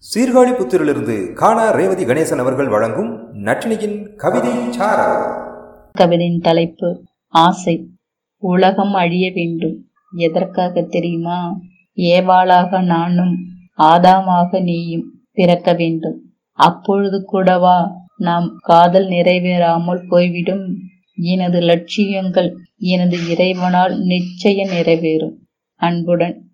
சீர்காழி புத்திரிலிருந்து காணா ரேவதி கணேசன் அவர்கள் வழங்கும் நட்டினியின் கவிதை கவிதையின் தலைப்பு ஆசை. உலகம் அழிய வேண்டும். எதற்காக தெரியுமா? ஏவாளாக நானும் ஆதாமாக நீயும் பிறக்க வேண்டும். அப்பொழுது கூடவா நாம் காதல் நிறைவேறாமல் போய்விடும்? எனது லட்சியங்கள் எனது இறைவனால் நிச்சயம் நிறைவேறும். அன்புடன்